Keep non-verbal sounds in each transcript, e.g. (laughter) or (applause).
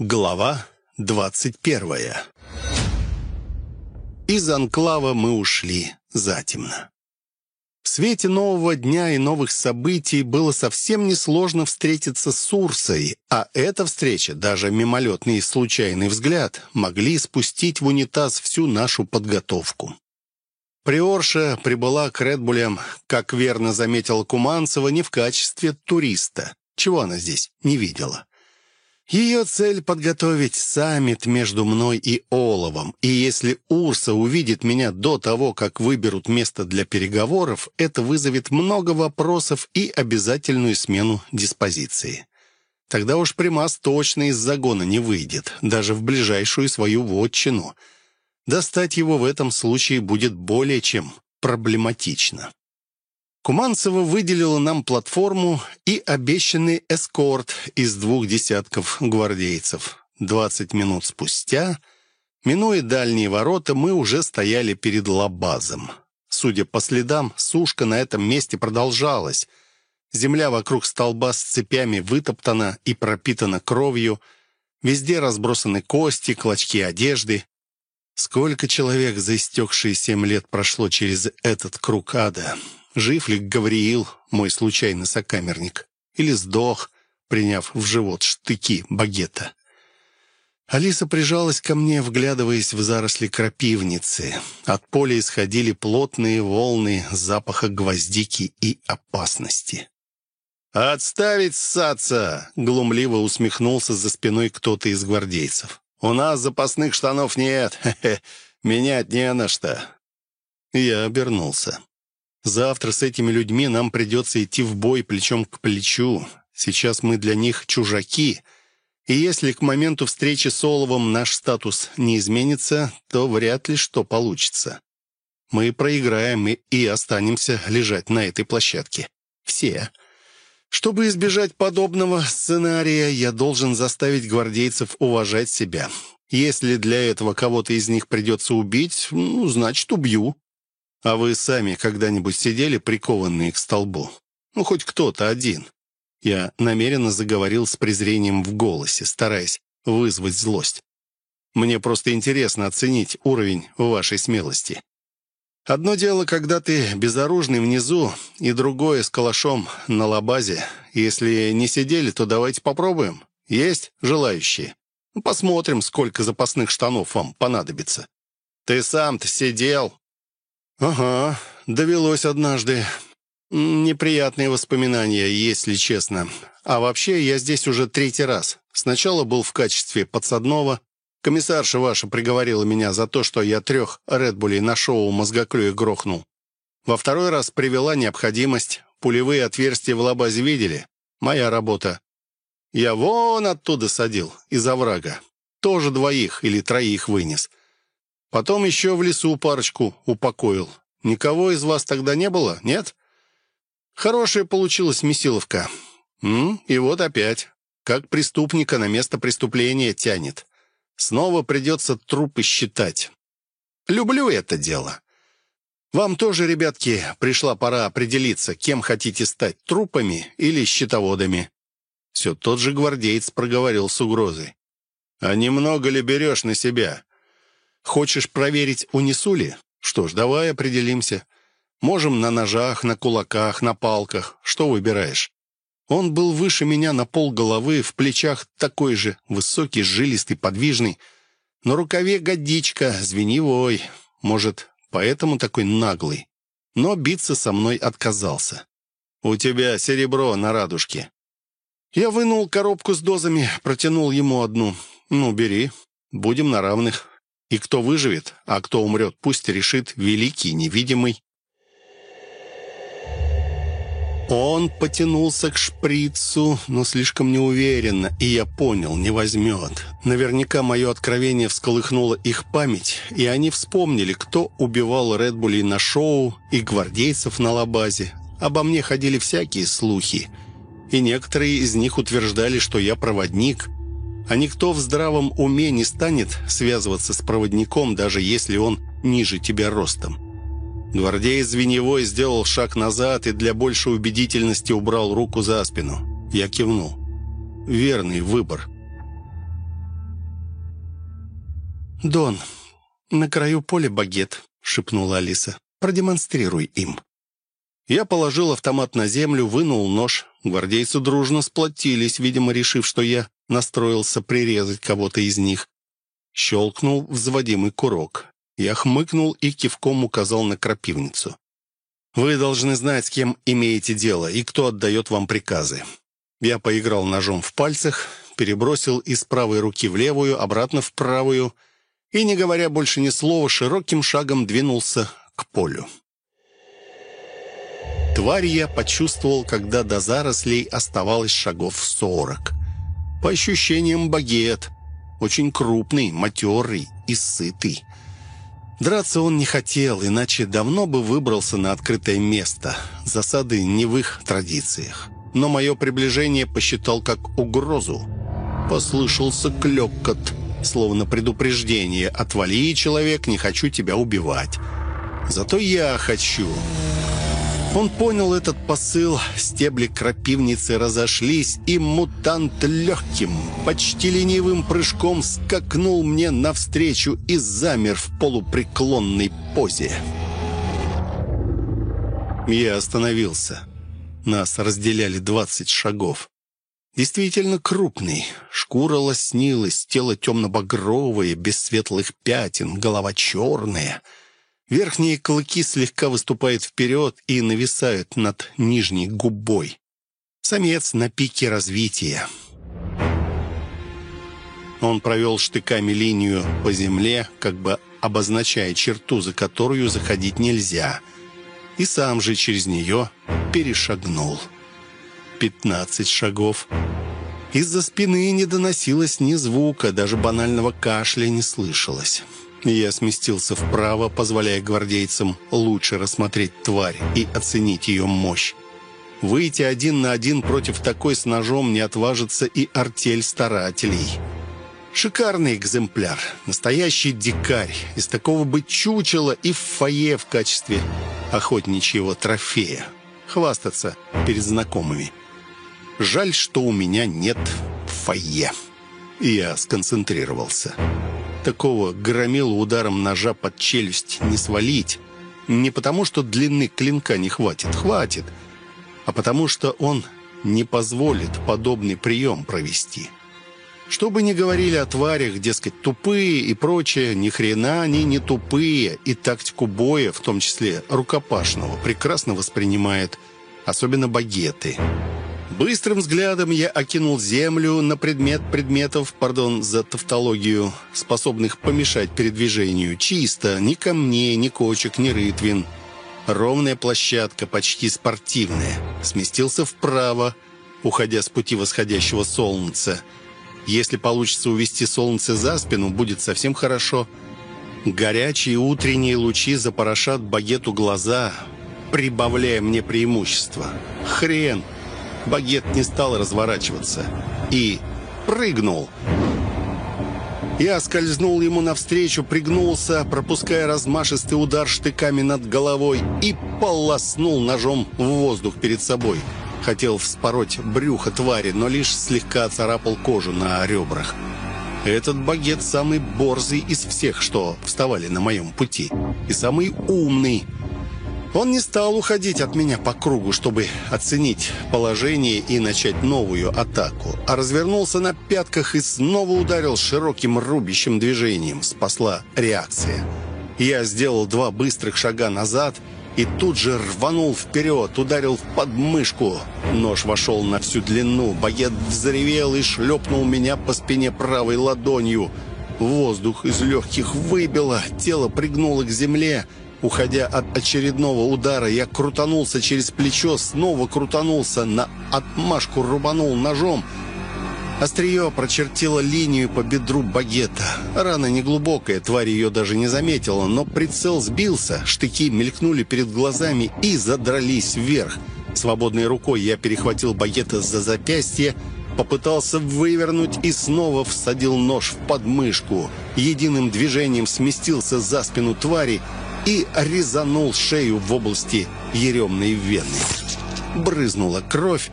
Глава двадцать первая Из анклава мы ушли затемно. В свете нового дня и новых событий было совсем несложно встретиться с Урсой, а эта встреча, даже мимолетный и случайный взгляд, могли спустить в унитаз всю нашу подготовку. Приорша прибыла к Редбулям, как верно заметила Куманцева, не в качестве туриста. Чего она здесь не видела? Ее цель — подготовить саммит между мной и Оловом, и если Урса увидит меня до того, как выберут место для переговоров, это вызовет много вопросов и обязательную смену диспозиции. Тогда уж Примас точно из загона не выйдет, даже в ближайшую свою вотчину. Достать его в этом случае будет более чем проблематично. Куманцева выделила нам платформу и обещанный эскорт из двух десятков гвардейцев. Двадцать минут спустя, минуя дальние ворота, мы уже стояли перед лабазом. Судя по следам, сушка на этом месте продолжалась. Земля вокруг столба с цепями вытоптана и пропитана кровью. Везде разбросаны кости, клочки одежды. Сколько человек за истекшие семь лет прошло через этот круг ада? Жив ли Гавриил, мой случайный сокамерник, или сдох, приняв в живот штыки багета? Алиса прижалась ко мне, вглядываясь в заросли крапивницы. От поля исходили плотные волны запаха гвоздики и опасности. «Отставить ссаться!» — глумливо усмехнулся за спиной кто-то из гвардейцев. «У нас запасных штанов нет. Хе (laughs) -хе. Менять не на что». Я обернулся. Завтра с этими людьми нам придется идти в бой плечом к плечу. Сейчас мы для них чужаки. И если к моменту встречи с Оловом наш статус не изменится, то вряд ли что получится. Мы проиграем и, и останемся лежать на этой площадке. Все. Чтобы избежать подобного сценария, я должен заставить гвардейцев уважать себя. Если для этого кого-то из них придется убить, ну, значит, убью. А вы сами когда-нибудь сидели прикованные к столбу? Ну, хоть кто-то один. Я намеренно заговорил с презрением в голосе, стараясь вызвать злость. Мне просто интересно оценить уровень вашей смелости. Одно дело, когда ты безоружный внизу, и другое с калашом на лабазе. Если не сидели, то давайте попробуем. Есть желающие? Посмотрим, сколько запасных штанов вам понадобится. Ты сам-то сидел, «Ага, довелось однажды. Неприятные воспоминания, если честно. А вообще, я здесь уже третий раз. Сначала был в качестве подсадного. Комиссарша ваша приговорила меня за то, что я трех Редбулей на шоу мозгоклюя грохнул. Во второй раз привела необходимость. Пулевые отверстия в лабазе видели? Моя работа. Я вон оттуда садил, из оврага. Тоже двоих или троих вынес. Потом еще в лесу парочку упокоил. Никого из вас тогда не было, нет? Хорошая получилась месиловка. М? И вот опять. Как преступника на место преступления тянет. Снова придется трупы считать. Люблю это дело. Вам тоже, ребятки, пришла пора определиться, кем хотите стать, трупами или счетоводами. Все тот же гвардеец проговорил с угрозой. «А немного ли берешь на себя? Хочешь проверить, унесу ли? Что ж, давай определимся. Можем на ножах, на кулаках, на палках. Что выбираешь? Он был выше меня на пол головы, в плечах такой же, высокий, жилистый, подвижный. На рукаве годичка, звеневой. Может, поэтому такой наглый. Но биться со мной отказался. «У тебя серебро на радужке». Я вынул коробку с дозами, протянул ему одну. «Ну, бери, будем на равных». И кто выживет, а кто умрет, пусть решит великий невидимый. Он потянулся к шприцу, но слишком неуверенно, и я понял, не возьмет. Наверняка мое откровение всколыхнуло их память, и они вспомнили, кто убивал Редбулей на шоу и гвардейцев на лабазе. Обо мне ходили всякие слухи, и некоторые из них утверждали, что я проводник, а никто в здравом уме не станет связываться с проводником, даже если он ниже тебя ростом. Гвардеец Звеневой сделал шаг назад и для большей убедительности убрал руку за спину. Я кивнул. Верный выбор. «Дон, на краю поля багет», — шепнула Алиса. «Продемонстрируй им». Я положил автомат на землю, вынул нож. Гвардейцы дружно сплотились, видимо, решив, что я настроился прирезать кого-то из них. Щелкнул взводимый курок. Я хмыкнул и кивком указал на крапивницу. «Вы должны знать, с кем имеете дело и кто отдает вам приказы». Я поиграл ножом в пальцах, перебросил из правой руки в левую, обратно в правую и, не говоря больше ни слова, широким шагом двинулся к полю. Тварь я почувствовал, когда до зарослей оставалось шагов сорок. По ощущениям, багет. Очень крупный, матерый и сытый. Драться он не хотел, иначе давно бы выбрался на открытое место. Засады не в их традициях. Но мое приближение посчитал как угрозу. Послышался клёкот, словно предупреждение. «Отвали, человек, не хочу тебя убивать». «Зато я хочу». Он понял этот посыл, стебли крапивницы разошлись, и мутант легким, почти ленивым прыжком скакнул мне навстречу и замер в полупреклонной позе. Я остановился. Нас разделяли двадцать шагов. Действительно крупный. Шкура лоснилась, тело темно-багровое, без светлых пятен, голова черная — Верхние клыки слегка выступают вперед и нависают над нижней губой. Самец на пике развития. Он провел штыками линию по земле, как бы обозначая черту, за которую заходить нельзя. И сам же через нее перешагнул. Пятнадцать шагов. Из-за спины не доносилось ни звука, даже банального кашля не слышалось. Я сместился вправо, позволяя гвардейцам лучше рассмотреть тварь и оценить ее мощь. Выйти один на один против такой с ножом не отважится и артель старателей. Шикарный экземпляр, настоящий дикарь. Из такого бы чучела и в фойе в качестве охотничьего трофея. Хвастаться перед знакомыми. Жаль, что у меня нет фойе. Я сконцентрировался. Такого громила ударом ножа под челюсть не свалить. Не потому, что длины клинка не хватит. Хватит. А потому, что он не позволит подобный прием провести. Что бы ни говорили о тварях, дескать, тупые и прочее, ни хрена они не тупые, и тактику боя, в том числе рукопашного, прекрасно воспринимает, особенно багеты. Быстрым взглядом я окинул землю на предмет предметов, пардон за тавтологию, способных помешать передвижению. Чисто, ни камней, ни кочек, ни рытвин. Ровная площадка, почти спортивная. Сместился вправо, уходя с пути восходящего солнца. Если получится увести солнце за спину, будет совсем хорошо. Горячие утренние лучи запорошат багету глаза, прибавляя мне преимущество. Хрен! Багет не стал разворачиваться и прыгнул. Я скользнул ему навстречу, пригнулся, пропуская размашистый удар штыками над головой и полоснул ножом в воздух перед собой. Хотел вспороть брюхо твари, но лишь слегка царапал кожу на ребрах. Этот багет самый борзый из всех, что вставали на моем пути. И самый умный – он не стал уходить от меня по кругу, чтобы оценить положение и начать новую атаку, а развернулся на пятках и снова ударил широким рубящим движением. Спасла реакция. Я сделал два быстрых шага назад и тут же рванул вперед, ударил в подмышку. Нож вошел на всю длину, багет взревел и шлепнул меня по спине правой ладонью. Воздух из легких выбило, тело пригнуло к земле — Уходя от очередного удара, я крутанулся через плечо, снова крутанулся, на отмашку рубанул ножом. Острие прочертило линию по бедру багета. Рана неглубокая, тварь ее даже не заметила, но прицел сбился, штыки мелькнули перед глазами и задрались вверх. Свободной рукой я перехватил багета за запястье, попытался вывернуть и снова всадил нож в подмышку. Единым движением сместился за спину твари и резанул шею в области еремной вены. Брызнула кровь.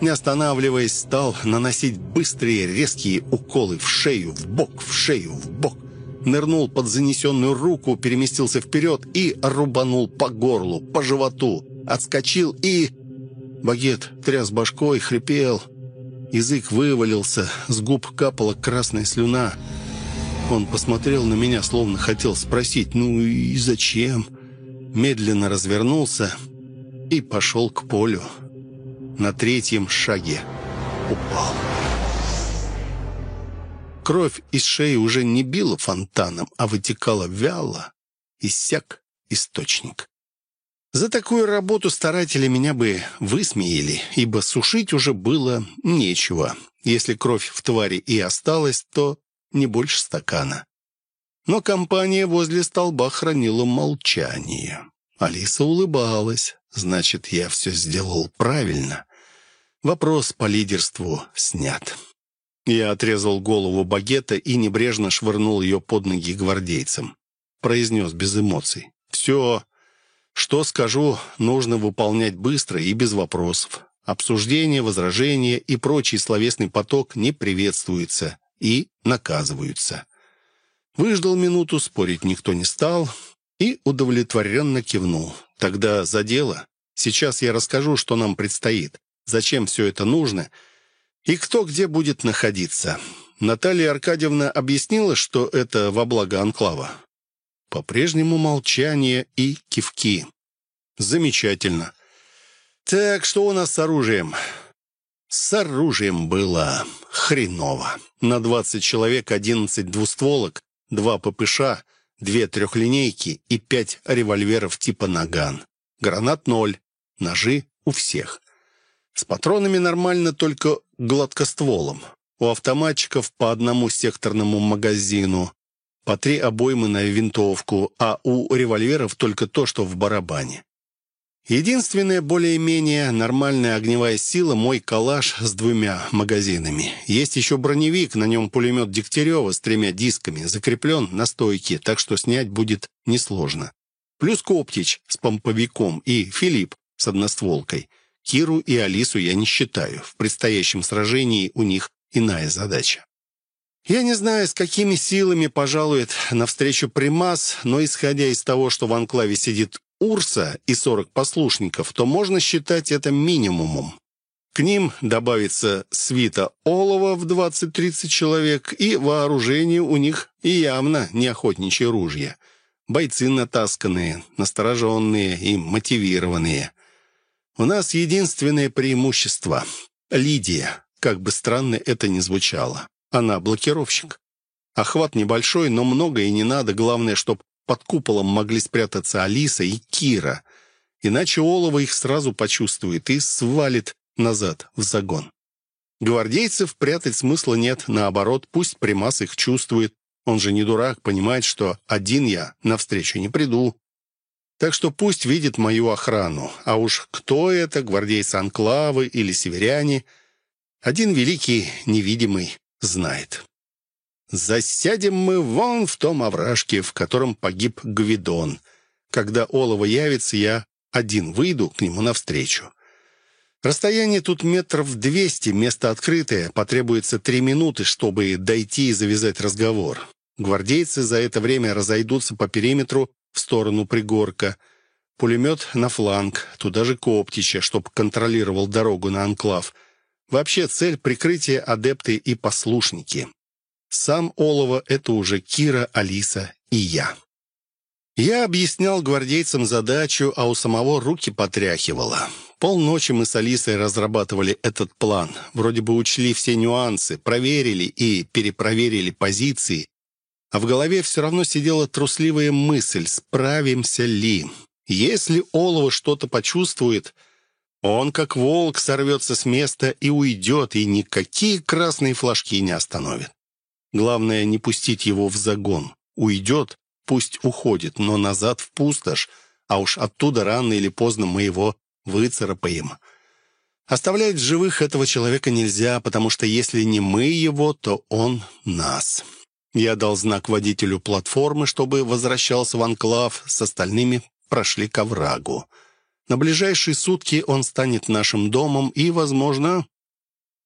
Не останавливаясь, стал наносить быстрые резкие уколы в шею, в бок, в шею, в бок. нырнул под занесенную руку, переместился вперед и рубанул по горлу, по животу. Отскочил и... Багет тряс башкой, хрипел. Язык вывалился, с губ капала красная слюна. Он посмотрел на меня, словно хотел спросить, ну и зачем? Медленно развернулся и пошел к полю. На третьем шаге упал. Кровь из шеи уже не била фонтаном, а вытекала вяло. Иссяк источник. За такую работу старатели меня бы высмеяли, ибо сушить уже было нечего. Если кровь в твари и осталась, то не больше стакана. Но компания возле столба хранила молчание. Алиса улыбалась. Значит, я все сделал правильно. Вопрос по лидерству снят. Я отрезал голову багета и небрежно швырнул ее под ноги гвардейцам. Произнес без эмоций. «Все, что скажу, нужно выполнять быстро и без вопросов. Обсуждение, возражения и прочий словесный поток не приветствуются и наказываются. Выждал минуту, спорить никто не стал и удовлетворенно кивнул. Тогда за дело. Сейчас я расскажу, что нам предстоит, зачем все это нужно и кто где будет находиться. Наталья Аркадьевна объяснила, что это во благо анклава. По-прежнему молчание и кивки. Замечательно. Так, что у нас с оружием? С оружием было хреново. На 20 человек 11 двустволок, 2 ППШ, 2 трехлинейки и 5 револьверов типа «Наган». Гранат ноль, ножи у всех. С патронами нормально только гладкостволом. У автоматчиков по одному секторному магазину по три обоймы на винтовку, а у револьверов только то, что в барабане. Единственная более-менее нормальная огневая сила — мой калаш с двумя магазинами. Есть еще броневик, на нем пулемет Дегтярева с тремя дисками, закреплен на стойке, так что снять будет несложно. Плюс Коптич с помповиком и Филипп с одностволкой. Киру и Алису я не считаю. В предстоящем сражении у них иная задача. Я не знаю, с какими силами пожалует навстречу Примас, но исходя из того, что в анклаве сидит Урса и 40 послушников, то можно считать это минимумом. К ним добавится свита олова в 20-30 человек, и вооружение у них явно не охотничье ружья. Бойцы натасканные, настороженные и мотивированные. У нас единственное преимущество — Лидия, как бы странно это ни звучало. Она блокировщик. Охват небольшой, но много и не надо. Главное, чтобы под куполом могли спрятаться Алиса и Кира. Иначе Олова их сразу почувствует и свалит назад в загон. Гвардейцев прятать смысла нет. Наоборот, пусть Примас их чувствует. Он же не дурак, понимает, что один я навстречу не приду. Так что пусть видит мою охрану. А уж кто это, гвардейцы Анклавы или северяне, один великий невидимый знает. Засядем мы вон в том овражке, в котором погиб Гвидон. Когда Олова явится, я один выйду к нему навстречу. Расстояние тут метров двести, место открытое. Потребуется три минуты, чтобы дойти и завязать разговор. Гвардейцы за это время разойдутся по периметру в сторону пригорка. Пулемет на фланг, туда же Коптича, чтобы контролировал дорогу на анклав. Вообще цель прикрытия адепты и послушники. Сам Олова — это уже Кира, Алиса и я. Я объяснял гвардейцам задачу, а у самого руки потряхивало. Полночи мы с Алисой разрабатывали этот план. Вроде бы учли все нюансы, проверили и перепроверили позиции. А в голове все равно сидела трусливая мысль, справимся ли. Если Олова что-то почувствует, он, как волк, сорвется с места и уйдет, и никакие красные флажки не остановят. Главное, не пустить его в загон. Уйдет, пусть уходит, но назад в пустошь, а уж оттуда рано или поздно мы его выцарапаем. Оставлять в живых этого человека нельзя, потому что если не мы его, то он нас. Я дал знак водителю платформы, чтобы возвращался в анклав, с остальными прошли к оврагу. На ближайшие сутки он станет нашим домом и, возможно,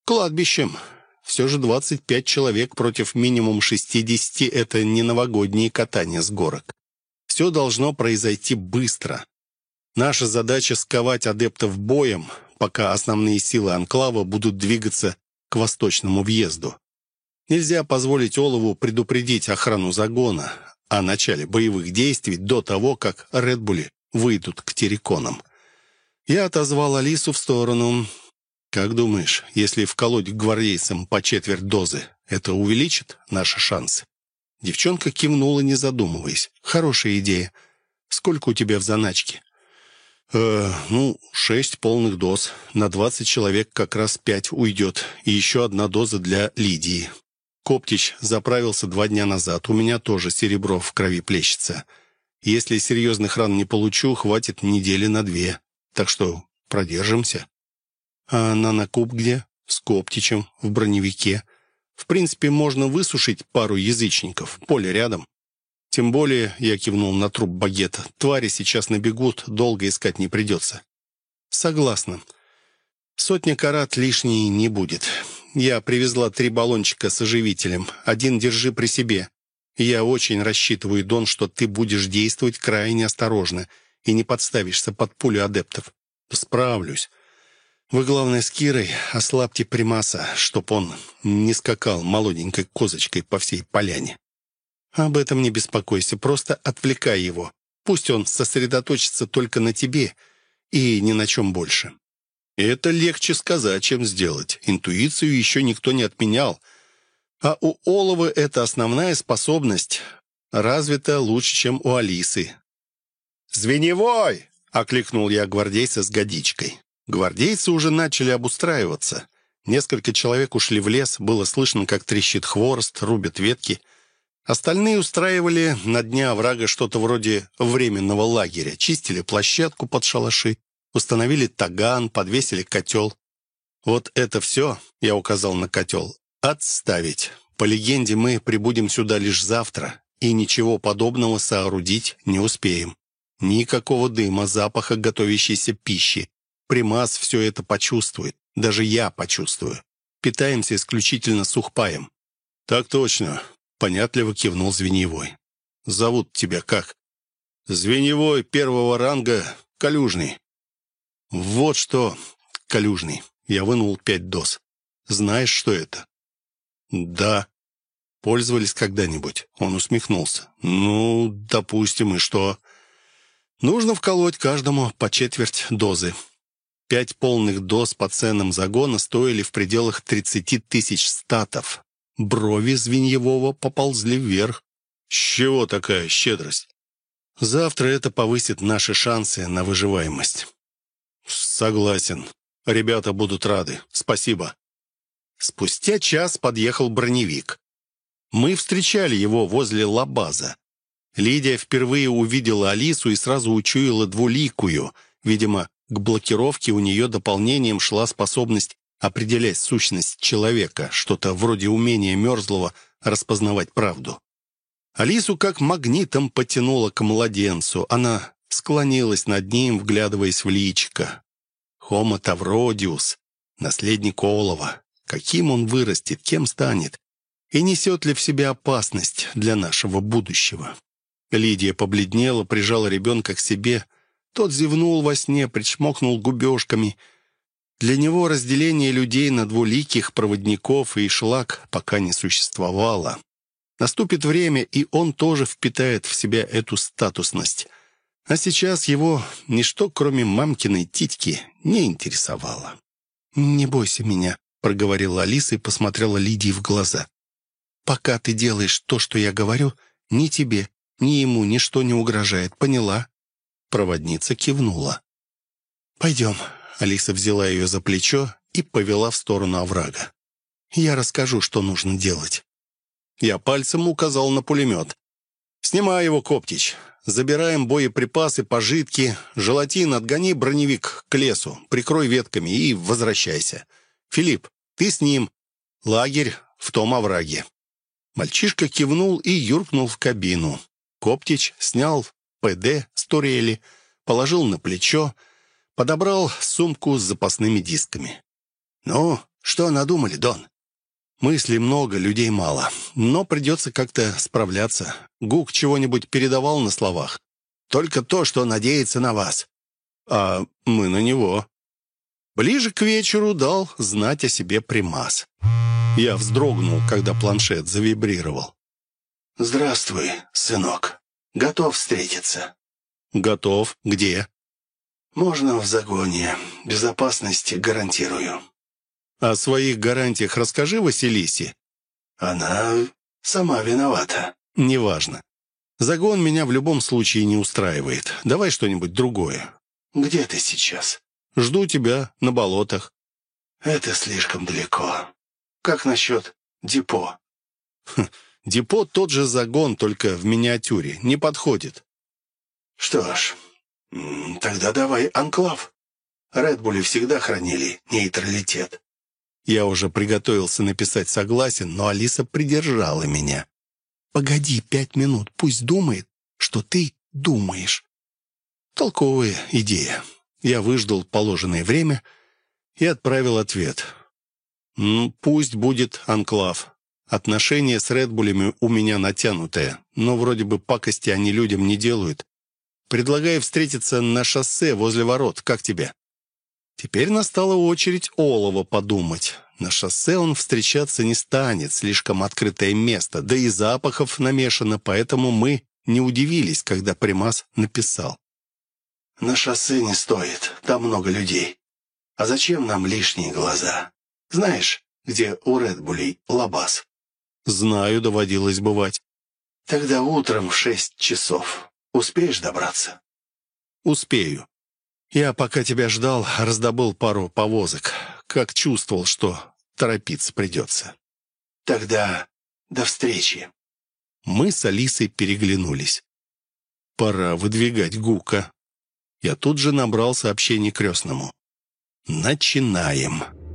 кладбищем. Все же 25 человек против минимум 60 — это не новогодние катания с горок. Все должно произойти быстро. Наша задача — сковать адептов боем, пока основные силы Анклава будут двигаться к восточному въезду. Нельзя позволить Олову предупредить охрану загона о начале боевых действий до того, как Редбули выйдут к терриконам. Я отозвал Алису в сторону. «Как думаешь, если вколоть гвардейцам по четверть дозы, это увеличит наши шансы?» Девчонка кивнула, не задумываясь. «Хорошая идея. Сколько у тебя в заначке?» «Э, ну, шесть полных доз. На двадцать человек как раз пять уйдет. И еще одна доза для Лидии. Коптич заправился два дня назад. У меня тоже серебро в крови плещется. Если серьезных ран не получу, хватит недели на две. Так что продержимся. А нанокуб где? С Коптичем, в броневике. В принципе, можно высушить пару язычников. Поле рядом. Тем более, я кивнул на труп багета, твари сейчас набегут, долго искать не придется. Согласна. Сотня карат лишней не будет. Я привезла три баллончика с оживителем. Один держи при себе. Я очень рассчитываю, Дон, что ты будешь действовать крайне осторожно и не подставишься под пулю адептов. Справлюсь. Вы, главное, с Кирой ослабьте примаса, чтоб он не скакал молоденькой козочкой по всей поляне. Об этом не беспокойся, просто отвлекай его. Пусть он сосредоточится только на тебе и ни на чем больше. Это легче сказать, чем сделать. Интуицию еще никто не отменял. А у Олова это основная способность, развита лучше, чем у Алисы. «Звеневой!» — окликнул я гвардейца с годичкой. Гвардейцы уже начали обустраиваться. Несколько человек ушли в лес, было слышно, как трещит хворост, рубят ветки — Остальные устраивали на дне оврага что-то вроде временного лагеря, чистили площадку под шалаши, установили таган, подвесили котел. Вот это все, я указал на котел, отставить. По легенде, мы прибудем сюда лишь завтра, и ничего подобного соорудить не успеем. Никакого дыма, запаха готовящейся пищи. Примас все это почувствует. Даже я почувствую. Питаемся исключительно сухпаем. «Так точно. Понятливо кивнул Звеньевой. «Зовут тебя как?» «Звеньевой первого ранга Калюжный». «Вот что, Калюжный». Я вынул пять доз. «Знаешь, что это?» «Да». «Пользовались когда-нибудь?» Он усмехнулся. «Ну, допустим, и что?» «Нужно вколоть каждому по четверть дозы. Пять полных доз по ценам загона стоили в пределах 30 тысяч статов. Брови Звеньевого поползли вверх. «С чего такая щедрость?» «Завтра это повысит наши шансы на выживаемость». «Согласен. Ребята будут рады. Спасибо». Спустя час подъехал броневик. Мы встречали его возле лабаза. Лидия впервые увидела Алису и сразу учуяла двуликую. Видимо, к блокировке у нее дополнением шла способность определять сущность человека, что-то вроде умения мерзлого распознавать правду. Алису как магнитом потянуло к младенцу. Она склонилась над ним, вглядываясь в личико. Хомо Тавродиус, наследник Олова. Каким он вырастет, кем станет? И несет ли в себе опасность для нашего будущего? Лидия побледнела, прижала ребенка к себе. Тот зевнул во сне, причмокнул губежками — для него разделение людей на двуликих проводников и шлак пока не существовало. Наступит время, и он тоже впитает в себя эту статусность. А сейчас его ничто, кроме мамкиной титьки, не интересовало. «Не бойся меня», — проговорила Алиса и посмотрела Лидии в глаза. «Пока ты делаешь то, что я говорю, ни тебе, ни ему ничто не угрожает, поняла?» Проводница кивнула. «Пойдем, Алиса взяла ее за плечо и повела в сторону оврага. «Я расскажу, что нужно делать». Я пальцем указал на пулемет. «Снимай его, Коптич. Забираем боеприпасы, пожитки. Желатин, отгони броневик к лесу, прикрой ветками и возвращайся. Филипп, ты с ним. Лагерь в том овраге». Мальчишка кивнул и юркнул в кабину. Коптич снял ПД с турели, положил на плечо, подобрал сумку с запасными дисками. «Ну, что надумали, Дон?» Мыслей много, людей мало. Но придется как-то справляться. Гук чего-нибудь передавал на словах. Только то, что надеется на вас. А мы на него. Ближе к вечеру дал знать о себе примас. Я вздрогнул, когда планшет завибрировал. «Здравствуй, сынок. Готов встретиться?» «Готов. Где?» «Можно в загоне. Безопасность гарантирую». «О своих гарантиях расскажи Василисе». «Она сама виновата». «Неважно. Загон меня в любом случае не устраивает. Давай что-нибудь другое». «Где ты сейчас?» «Жду тебя на болотах». «Это слишком далеко. Как насчет депо?» хм, «Депо тот же загон, только в миниатюре. Не подходит». «Что ж, тогда давай анклав. Редбули всегда хранили нейтралитет». Я уже приготовился написать «согласен», но Алиса придержала меня. «Погоди пять минут, пусть думает, что ты думаешь». Толковая идея. Я выждал положенное время и отправил ответ. «Пусть будет анклав. Отношения с Редбулями у меня натянутые, но вроде бы пакости они людям не делают. Предлагаю встретиться на шоссе возле ворот. Как тебе?» Теперь настала очередь Олова подумать. На шоссе он встречаться не станет, слишком открытое место, да и запахов намешано, поэтому мы не удивились, когда Примас написал. «На шоссе не стоит, там много людей. А зачем нам лишние глаза? Знаешь, где у Редбулей лабаз?» «Знаю, доводилось бывать». «Тогда утром в шесть часов. Успеешь добраться?» «Успею. Я, пока тебя ждал, раздобыл пару повозок. Как чувствовал, что торопиться придется. Тогда до встречи. Мы с Алисой переглянулись. Пора выдвигать Гука. Я тут же набрал сообщение крестному. Начинаем.